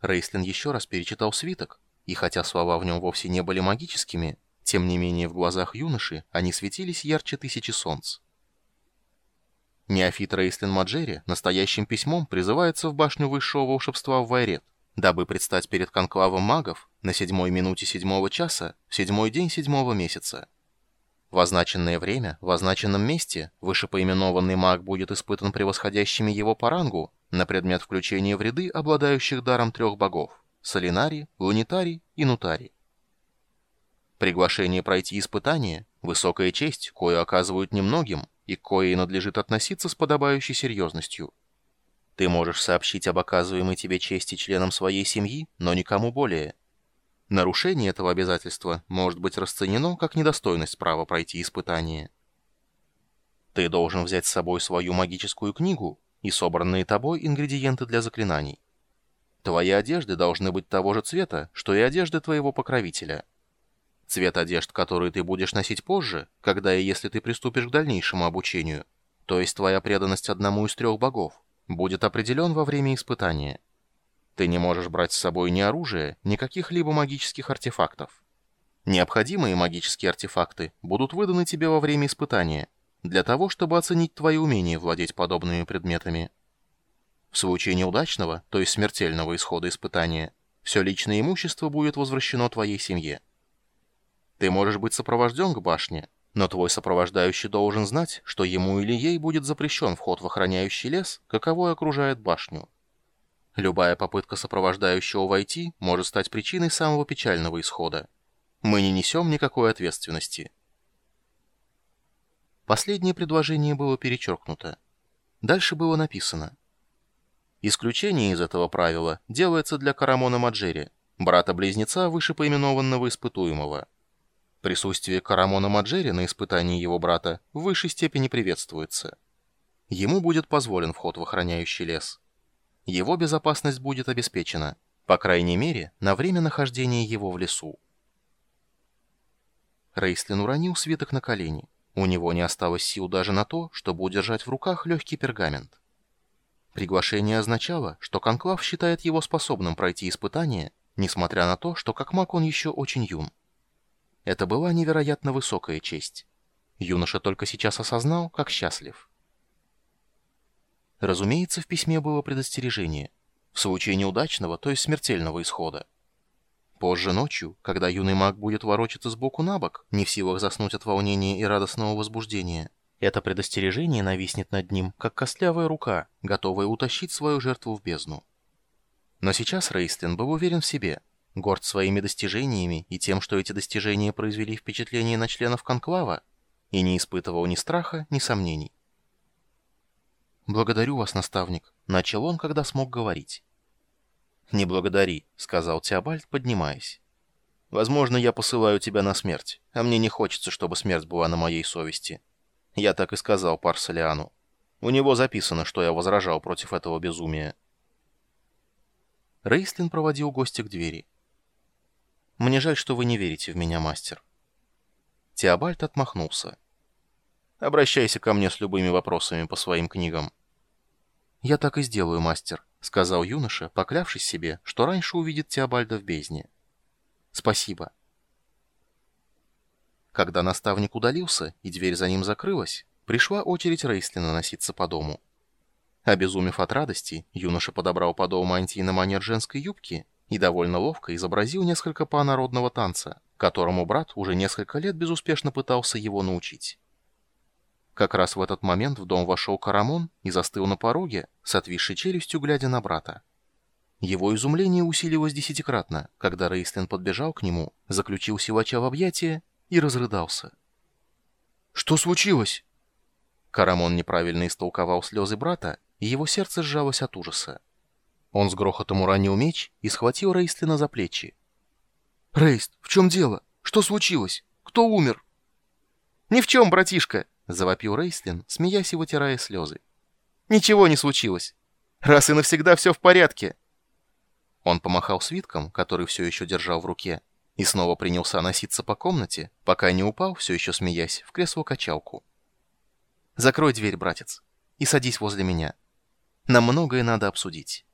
Рейслин еще раз перечитал свиток, и хотя слова в нем вовсе не были магическими, тем не менее в глазах юноши они светились ярче тысячи солнц. Неофит Рейслин Маджери настоящим письмом призывается в башню высшего волшебства в Вайрет, дабы предстать перед конклавом магов на седьмой минуте седьмого часа седьмой день седьмого месяца. В означенное время, в означенном месте, вышепоименованный маг будет испытан превосходящими его по рангу на предмет включения в ряды обладающих даром трех богов – Солинари, Лунитари и Нутари. Приглашение пройти испытание – высокая честь, кою оказывают немногим и к коей надлежит относиться с подобающей серьезностью. Ты можешь сообщить об оказываемой тебе чести членам своей семьи, но никому более – Нарушение этого обязательства может быть расценено как недостойность права пройти испытание. Ты должен взять с собой свою магическую книгу и собранные тобой ингредиенты для заклинаний. Твои одежды должны быть того же цвета, что и одежды твоего покровителя. Цвет одежд, которые ты будешь носить позже, когда и если ты приступишь к дальнейшему обучению, то есть твоя преданность одному из трех богов, будет определен во время испытания. Ты не можешь брать с собой ни оружия, ни каких-либо магических артефактов. Необходимые магические артефакты будут выданы тебе во время испытания, для того, чтобы оценить твои умения владеть подобными предметами. В случае неудачного, то есть смертельного исхода испытания, все личное имущество будет возвращено твоей семье. Ты можешь быть сопровожден к башне, но твой сопровождающий должен знать, что ему или ей будет запрещен вход в охраняющий лес, каково окружает башню. Любая попытка сопровождающего войти может стать причиной самого печального исхода. Мы не несем никакой ответственности. Последнее предложение было перечеркнуто. Дальше было написано. Исключение из этого правила делается для Карамона Маджери, брата-близнеца вышепоименованного испытуемого. Присутствие Карамона Маджери на испытании его брата в высшей степени приветствуется. Ему будет позволен вход в охраняющий лес его безопасность будет обеспечена, по крайней мере, на время нахождения его в лесу. Рейслин уронил свиток на колени. У него не осталось сил даже на то, чтобы удержать в руках легкий пергамент. Приглашение означало, что Конклав считает его способным пройти испытание, несмотря на то, что как маг он еще очень юн. Это была невероятно высокая честь. Юноша только сейчас осознал, как счастлив. Разумеется, в письме было предостережение. В случае неудачного, то есть смертельного исхода. Позже ночью, когда юный маг будет ворочаться сбоку на бок, не в силах заснуть от волнения и радостного возбуждения, это предостережение нависнет над ним, как костлявая рука, готовая утащить свою жертву в бездну. Но сейчас Рейстлин был уверен в себе, горд своими достижениями и тем, что эти достижения произвели впечатление на членов Конклава, и не испытывал ни страха, ни сомнений. «Благодарю вас, наставник», — начал он, когда смог говорить. «Не благодари», — сказал Теобальд, поднимаясь. «Возможно, я посылаю тебя на смерть, а мне не хочется, чтобы смерть была на моей совести». Я так и сказал Парсалиану. У него записано, что я возражал против этого безумия. Рейслин проводил гостя к двери. «Мне жаль, что вы не верите в меня, мастер». Теобальд отмахнулся. «Обращайся ко мне с любыми вопросами по своим книгам». «Я так и сделаю, мастер», — сказал юноша, поклявшись себе, что раньше увидит Теобальда в бездне. «Спасибо». Когда наставник удалился и дверь за ним закрылась, пришла очередь Рейслина носиться по дому. Обезумев от радости, юноша подобрал подол мантии на манер женской юбки и довольно ловко изобразил несколько па народного танца, которому брат уже несколько лет безуспешно пытался его научить. Как раз в этот момент в дом вошел Карамон и застыл на пороге, с отвисшей челюстью, глядя на брата. Его изумление усилилось десятикратно, когда Рейстлин подбежал к нему, заключил силача в объятия и разрыдался. «Что случилось?» Карамон неправильно истолковал слезы брата, и его сердце сжалось от ужаса. Он с грохотом уронил меч и схватил Рейстлина за плечи. «Рейст, в чем дело? Что случилось? Кто умер?» «Ни в чем, братишка!» — завопил Рейслин, смеясь и вытирая слезы. «Ничего не случилось. Раз и навсегда все в порядке». Он помахал свитком, который все еще держал в руке, и снова принялся носиться по комнате, пока не упал, все еще смеясь, в кресло-качалку. «Закрой дверь, братец, и садись возле меня. Нам многое надо обсудить».